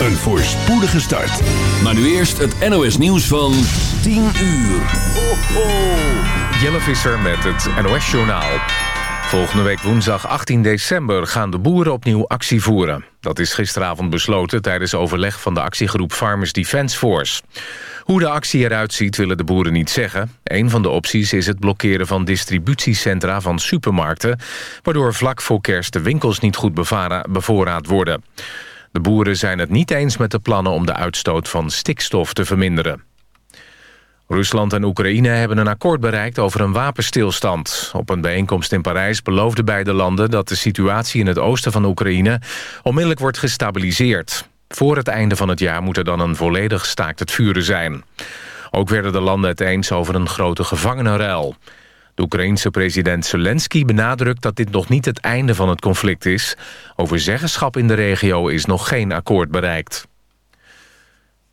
Een voorspoedige start. Maar nu eerst het NOS nieuws van 10 uur. Ho, ho. Jelle Visser met het NOS Journaal. Volgende week woensdag 18 december gaan de boeren opnieuw actie voeren. Dat is gisteravond besloten tijdens overleg van de actiegroep Farmers Defence Force. Hoe de actie eruit ziet willen de boeren niet zeggen. Een van de opties is het blokkeren van distributiecentra van supermarkten... waardoor vlak voor kerst de winkels niet goed bevoorraad worden. De boeren zijn het niet eens met de plannen om de uitstoot van stikstof te verminderen. Rusland en Oekraïne hebben een akkoord bereikt over een wapenstilstand. Op een bijeenkomst in Parijs beloofden beide landen... dat de situatie in het oosten van Oekraïne onmiddellijk wordt gestabiliseerd. Voor het einde van het jaar moet er dan een volledig staakt het vuren zijn. Ook werden de landen het eens over een grote gevangenenruil. De Oekraïense president Zelensky benadrukt dat dit nog niet het einde van het conflict is. Over zeggenschap in de regio is nog geen akkoord bereikt.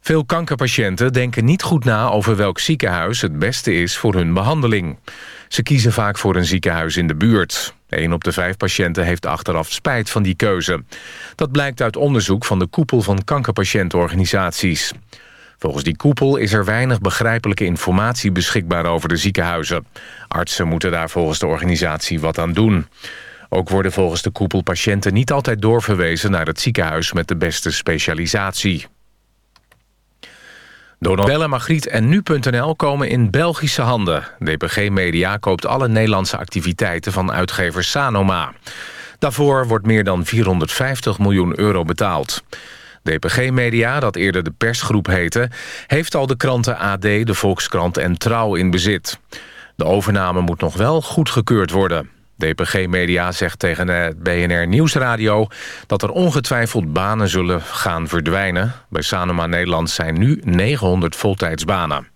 Veel kankerpatiënten denken niet goed na over welk ziekenhuis het beste is voor hun behandeling. Ze kiezen vaak voor een ziekenhuis in de buurt. Een op de vijf patiënten heeft achteraf spijt van die keuze. Dat blijkt uit onderzoek van de koepel van kankerpatiëntenorganisaties. Volgens die koepel is er weinig begrijpelijke informatie beschikbaar over de ziekenhuizen. Artsen moeten daar volgens de organisatie wat aan doen. Ook worden volgens de koepel patiënten niet altijd doorverwezen naar het ziekenhuis met de beste specialisatie. Donald Magriet en Nu.nl komen in Belgische handen. DPG Media koopt alle Nederlandse activiteiten van uitgever Sanoma. Daarvoor wordt meer dan 450 miljoen euro betaald. DPG Media, dat eerder de persgroep heette... heeft al de kranten AD, de Volkskrant en Trouw in bezit. De overname moet nog wel goedgekeurd worden. DPG Media zegt tegen het BNR Nieuwsradio... dat er ongetwijfeld banen zullen gaan verdwijnen. Bij Sanoma Nederland zijn nu 900 voltijdsbanen.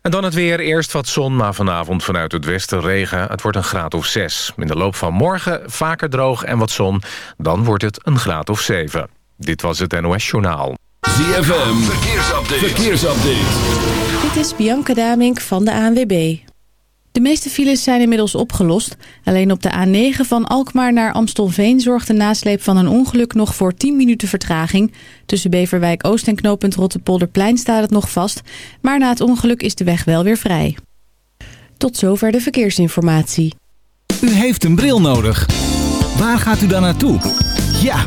En dan het weer. Eerst wat zon, maar vanavond vanuit het westen regen. Het wordt een graad of 6. In de loop van morgen vaker droog en wat zon. Dan wordt het een graad of 7. Dit was het NOS Journaal. ZFM, verkeersupdate. verkeersupdate. Dit is Bianca Damink van de ANWB. De meeste files zijn inmiddels opgelost. Alleen op de A9 van Alkmaar naar Amstelveen zorgt de nasleep van een ongeluk nog voor 10 minuten vertraging. Tussen Beverwijk Oost en knooppunt Rottepolderplein staat het nog vast. Maar na het ongeluk is de weg wel weer vrij. Tot zover de verkeersinformatie. U heeft een bril nodig. Waar gaat u dan naartoe? Ja,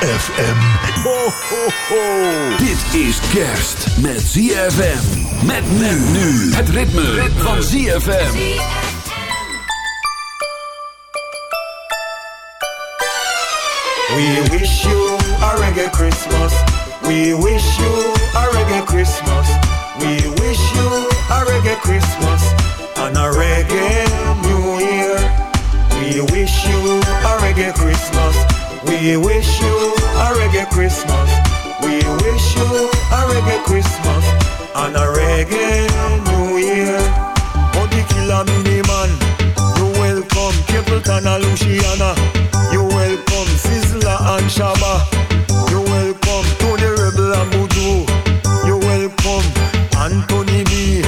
ZFM. Ho, ho, ho. Dit is kerst met ZFM. Met men nu. Het ritme, ritme. van ZFM. We wish you a reggae Christmas. We wish you a reggae Christmas. We wish you a reggae Christmas and a reggae New Year. We wish you a reggae Christmas. We wish you a reggae Christmas We wish you a reggae Christmas and a reggae New Year. Oh, Body killer mini man, you welcome Capleton and Luciana. You welcome Sizzla and Shabba. You welcome Tony Rebel and Buju. You welcome Anthony B.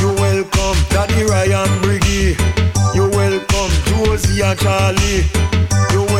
You welcome Daddy Ryan Briggy. You welcome Josie and Charlie. You welcome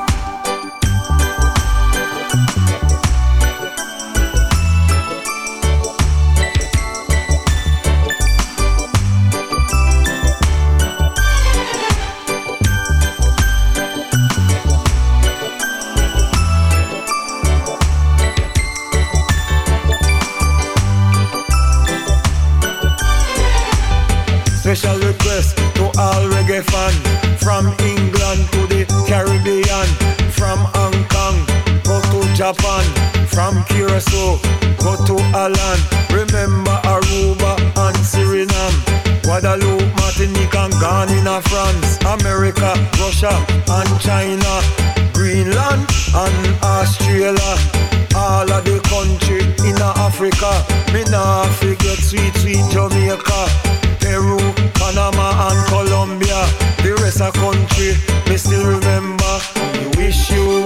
Curacao, go to Alan. Remember Aruba and Suriname. Guadeloupe, Martinique and Ghana, France. America, Russia and China. Greenland and Australia. All of the country in Africa. Me nah forget sweet, sweet Jamaica. Peru, Panama and Colombia. The rest of country, me still remember. We wish you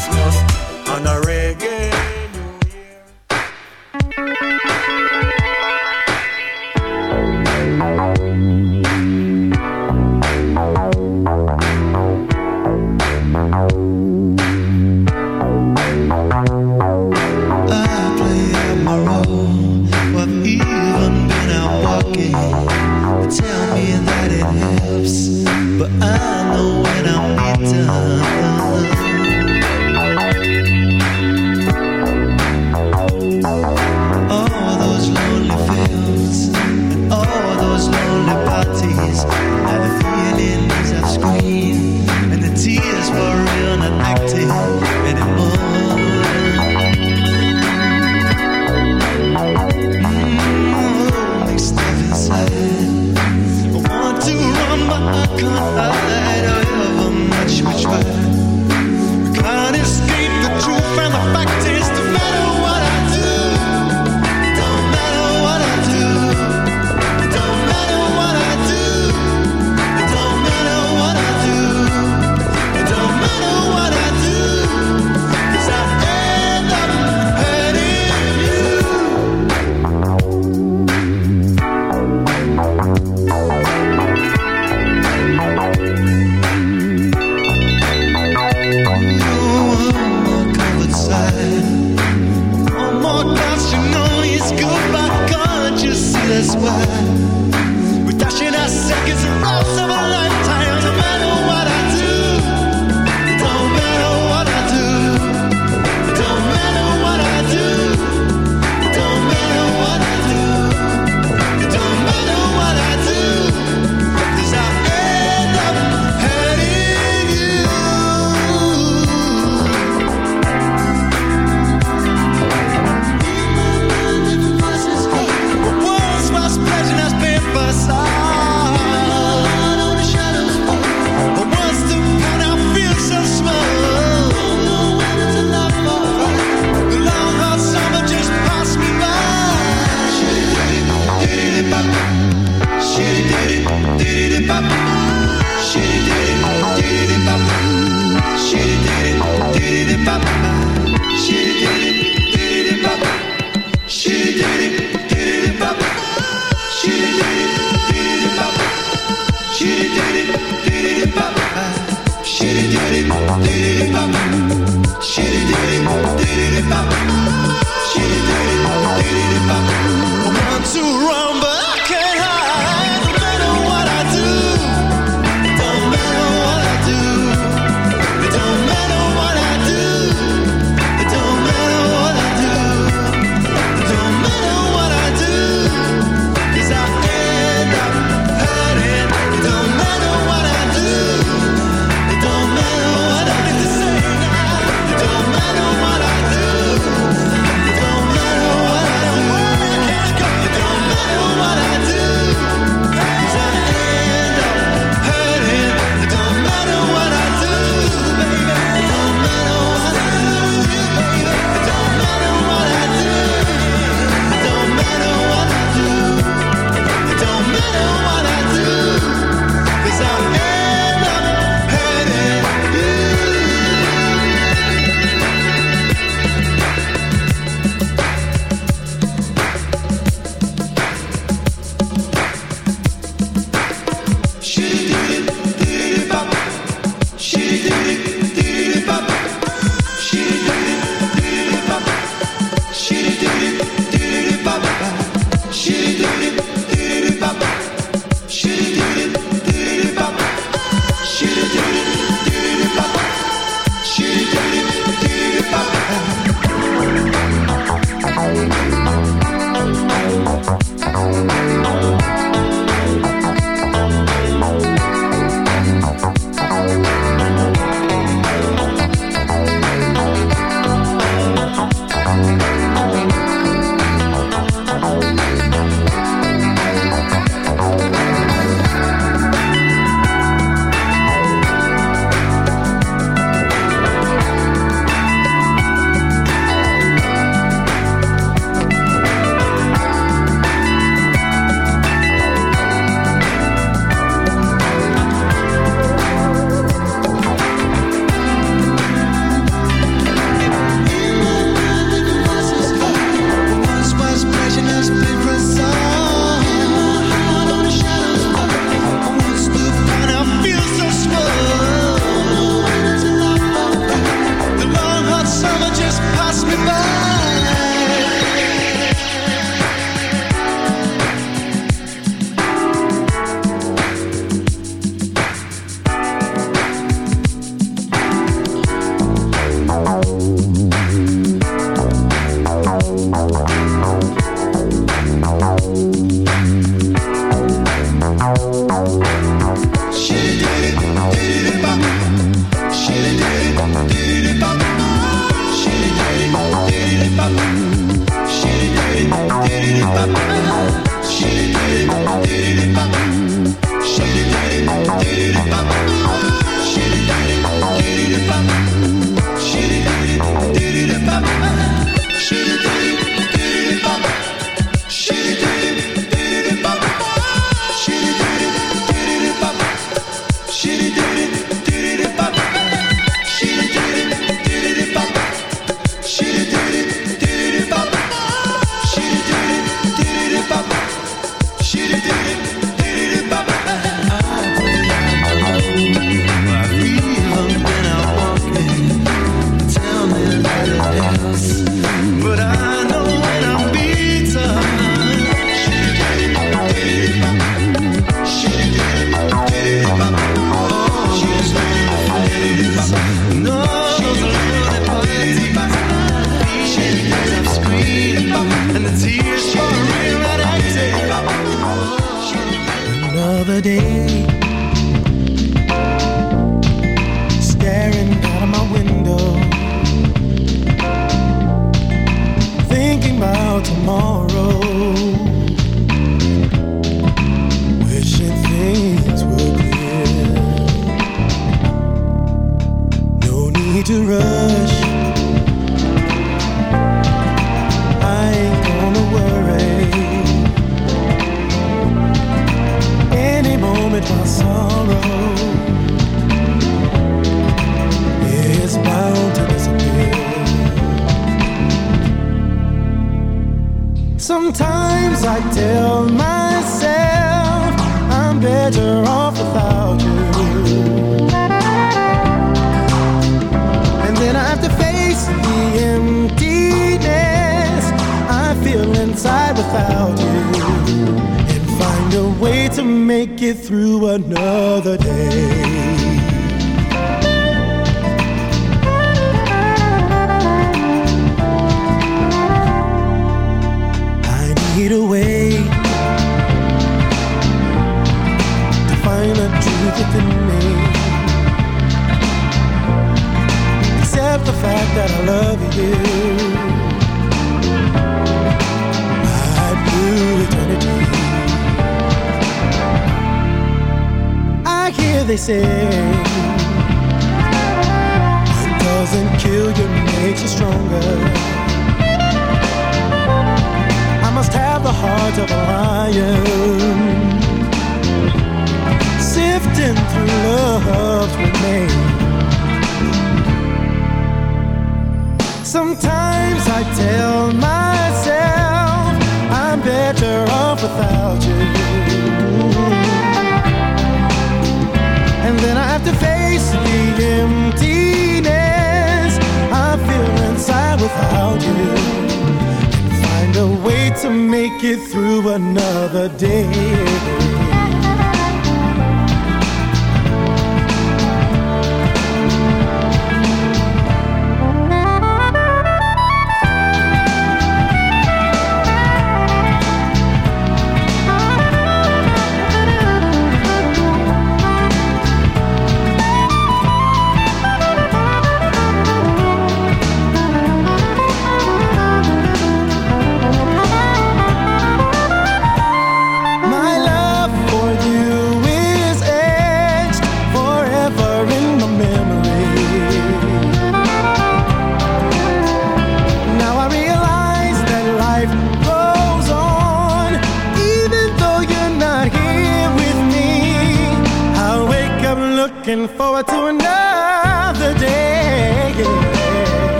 Christmas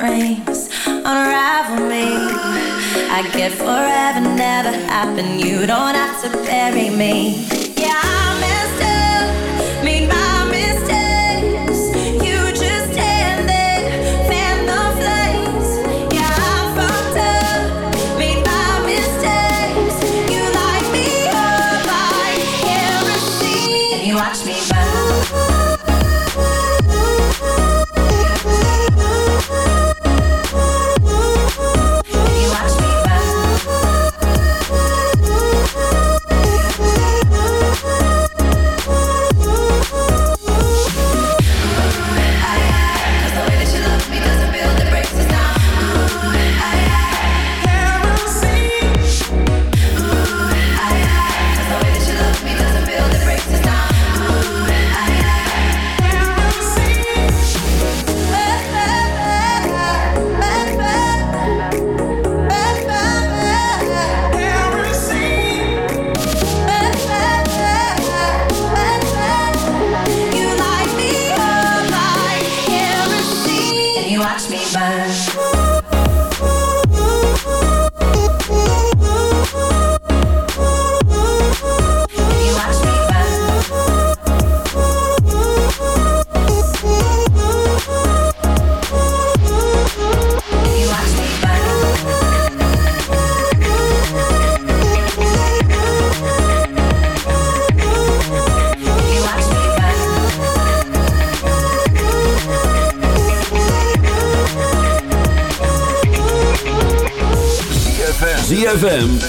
unravel me. I get forever, never happen. You don't have to bury me.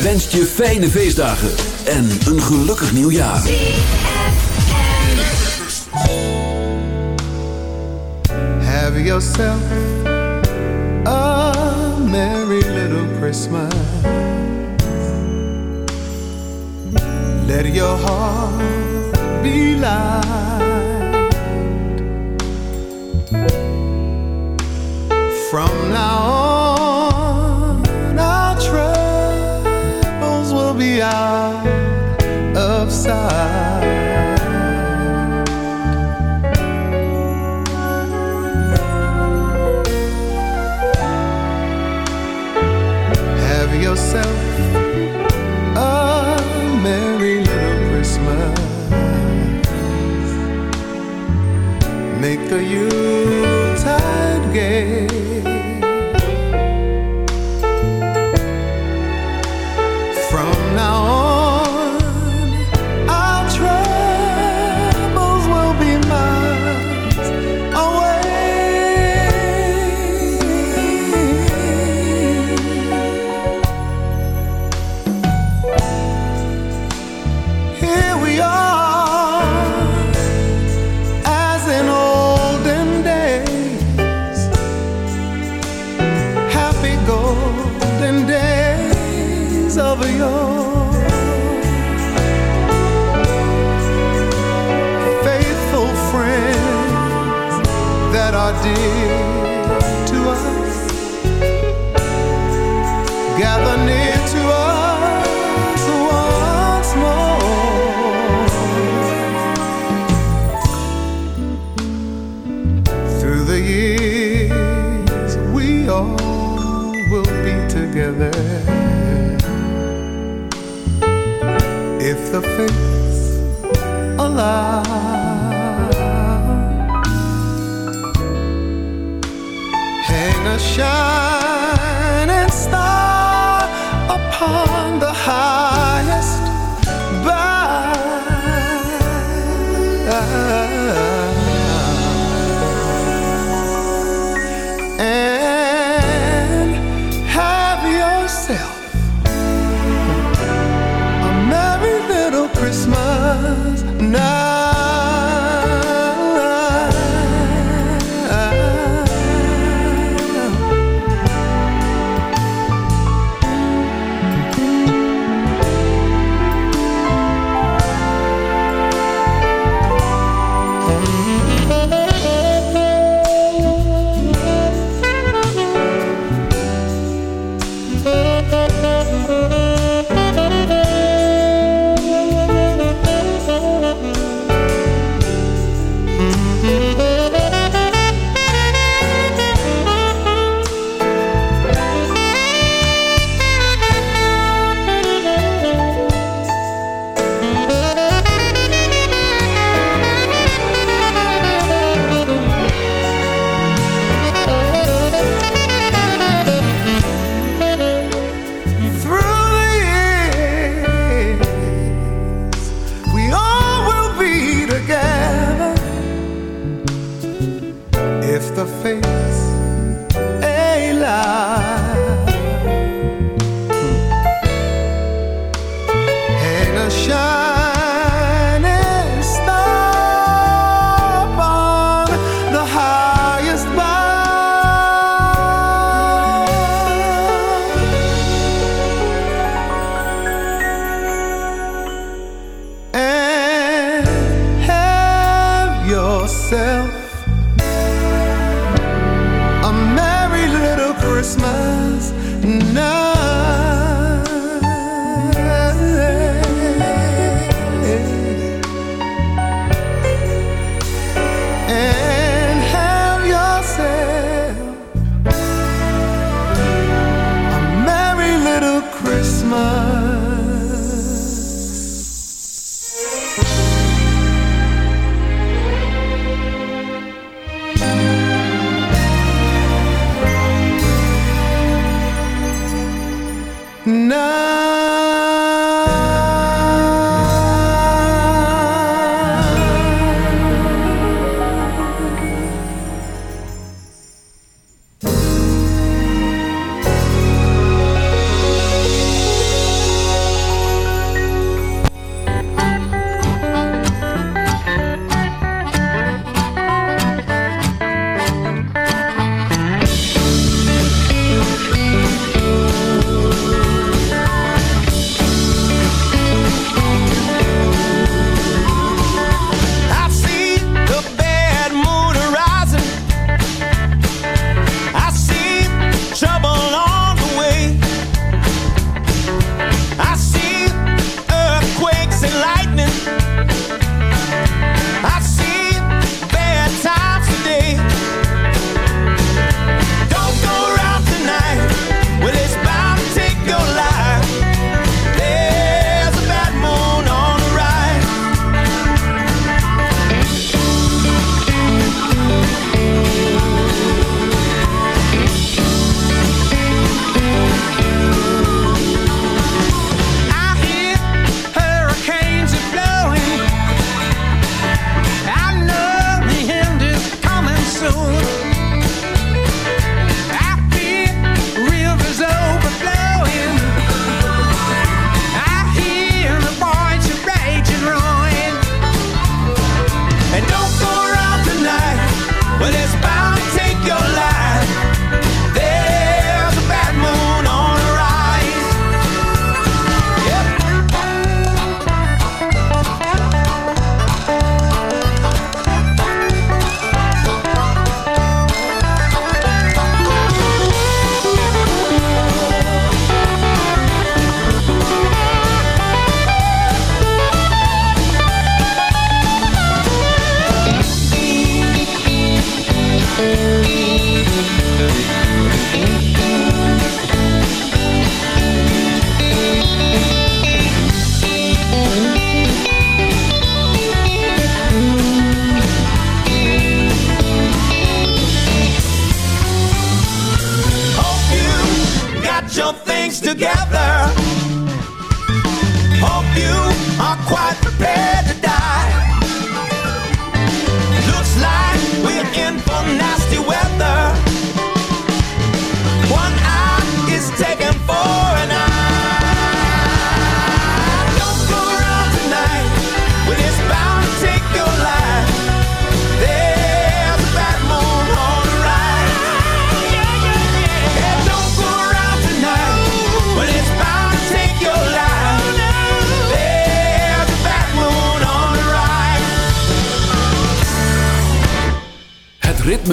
wenst je fijne feestdagen en een gelukkig nieuwjaar. Have yourself a merry little Christmas. Let your heart be light. From now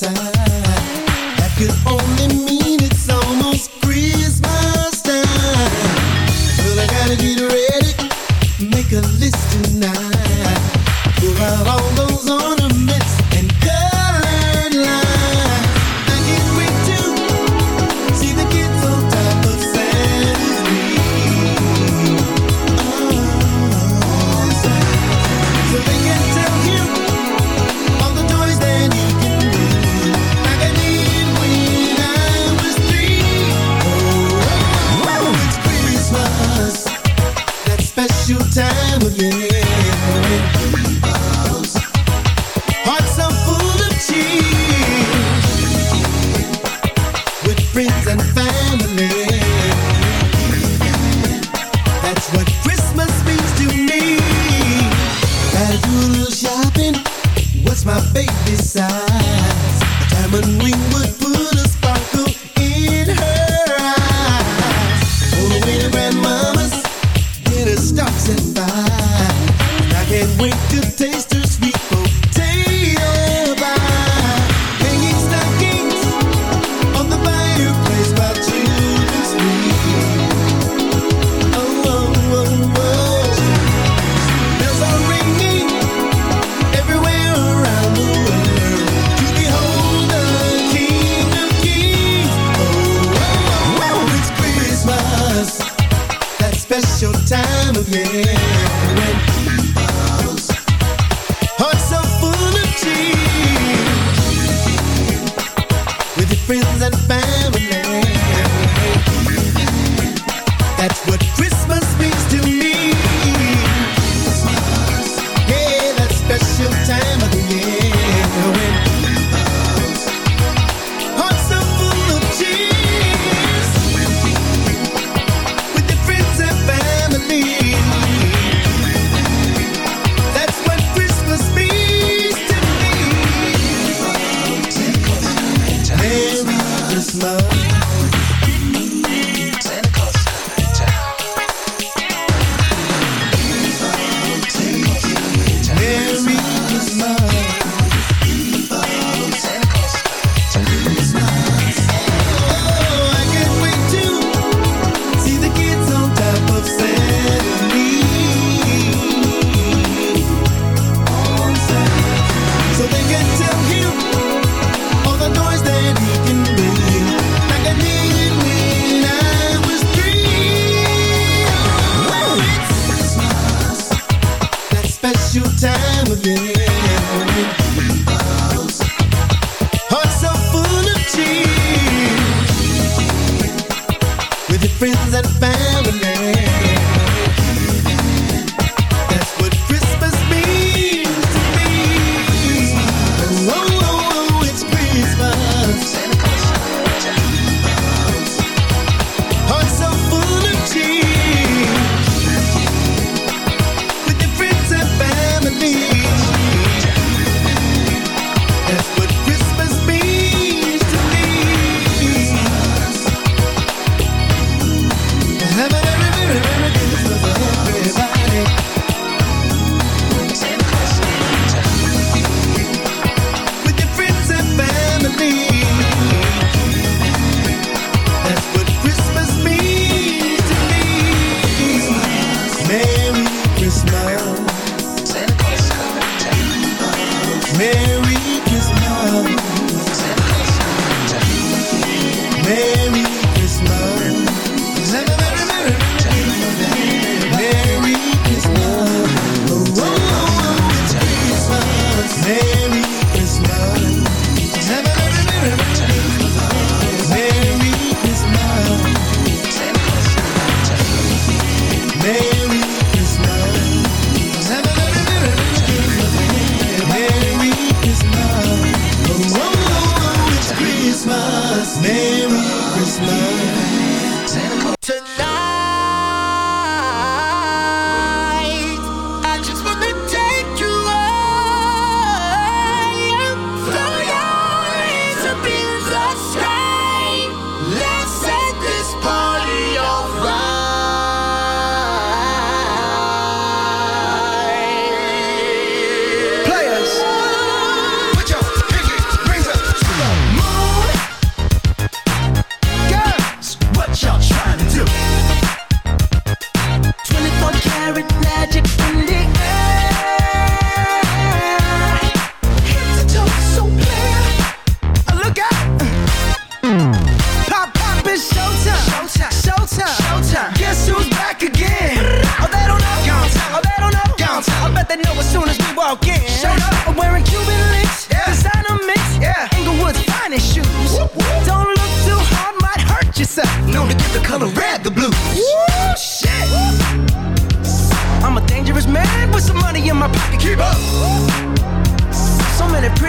coat friends and family.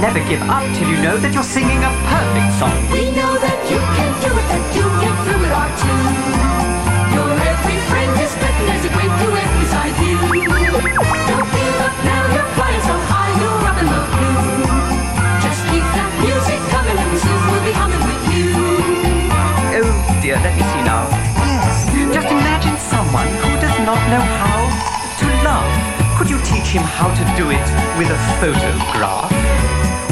Never give up till you know that you're singing a perfect song. We know that you can do it, that you get through it, or two. Your every friend is betting there's a great duet beside you. Don't give up now, you're flying so high, you're up in the blue. Just keep that music coming and soon we'll be humming with you. Oh dear, let me see now. Yes. Just imagine someone who does not know how to love. Could you teach him how to do it with a photograph?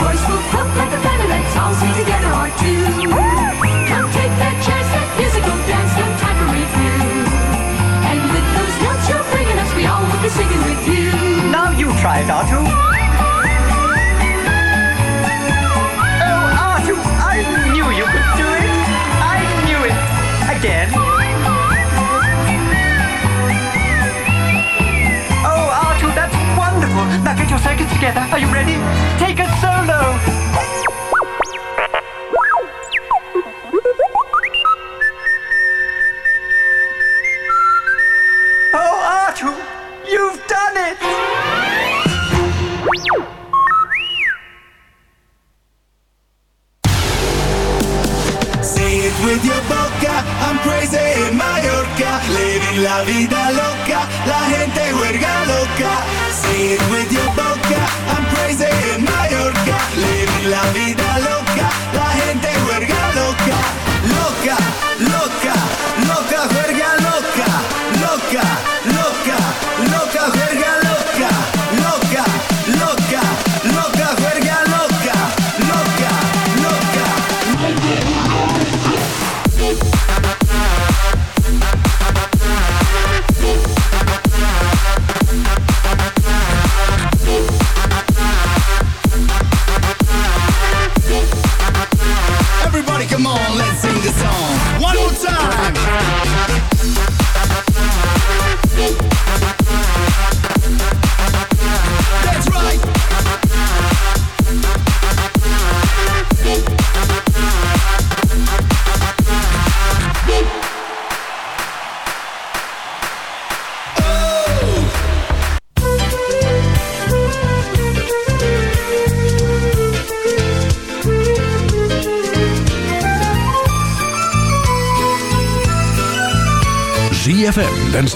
Will like a feather, let's all sing together or two. Come take that chance, that musical dance, no time review. And with those notes you're bringing us, we all will be singing with you. Now you try Artu. Oh, Artu, I knew you could do